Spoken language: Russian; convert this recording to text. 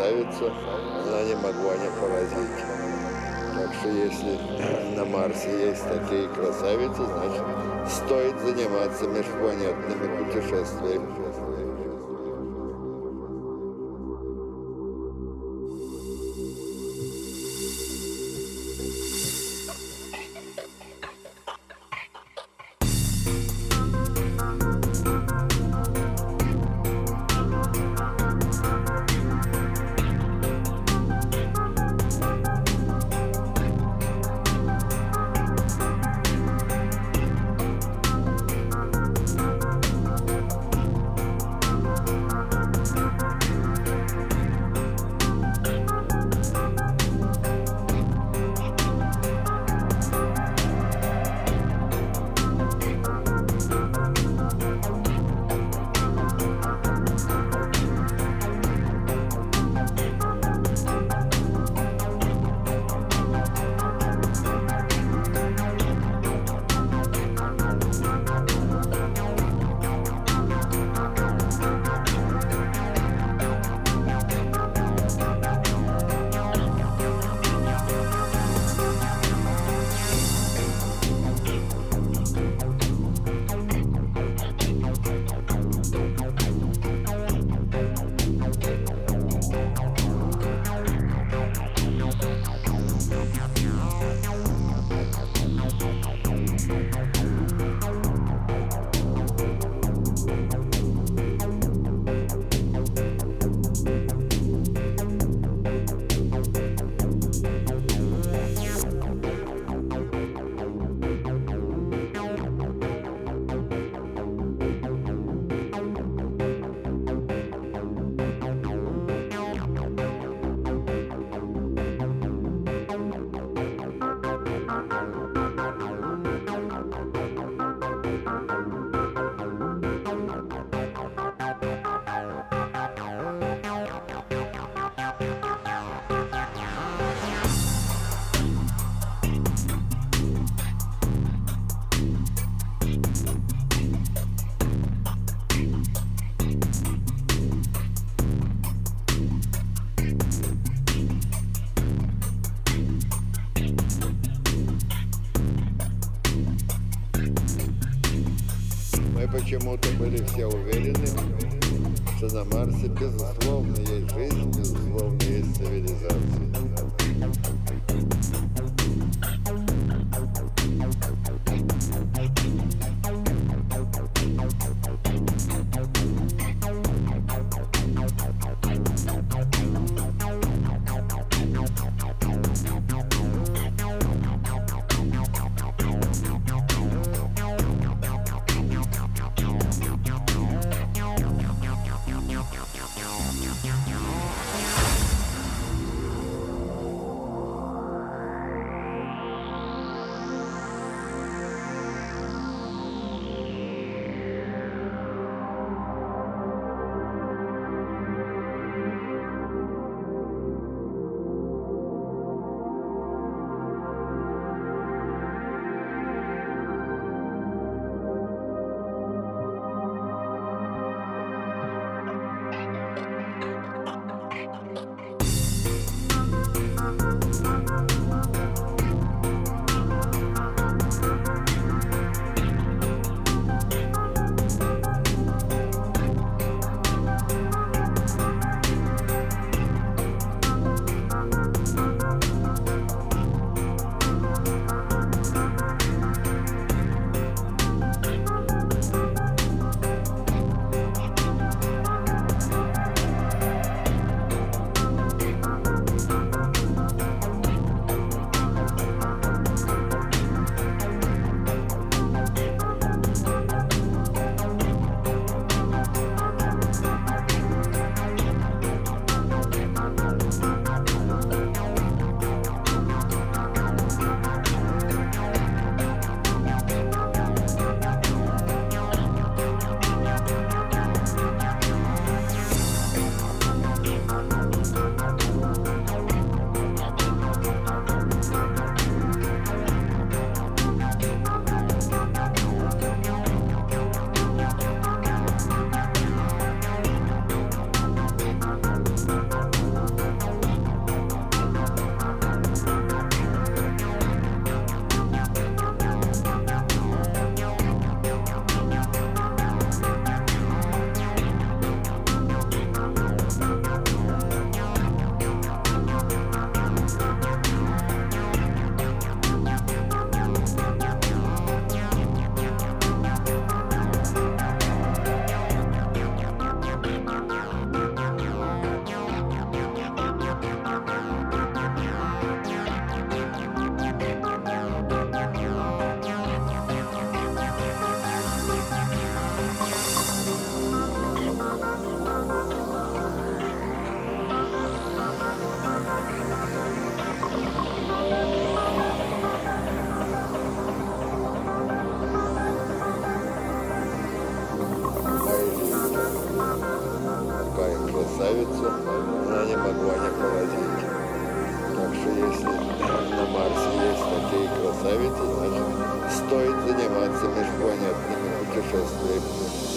красавицу, она не могла не поразить. Так что если на Марсе есть такие красавицы, значит, стоит заниматься межпланетными путешествиями. все, она не могла не поразить. Так что если на Марсе есть такие красавицы, значит, стоит заниматься межпланетными путешествиями.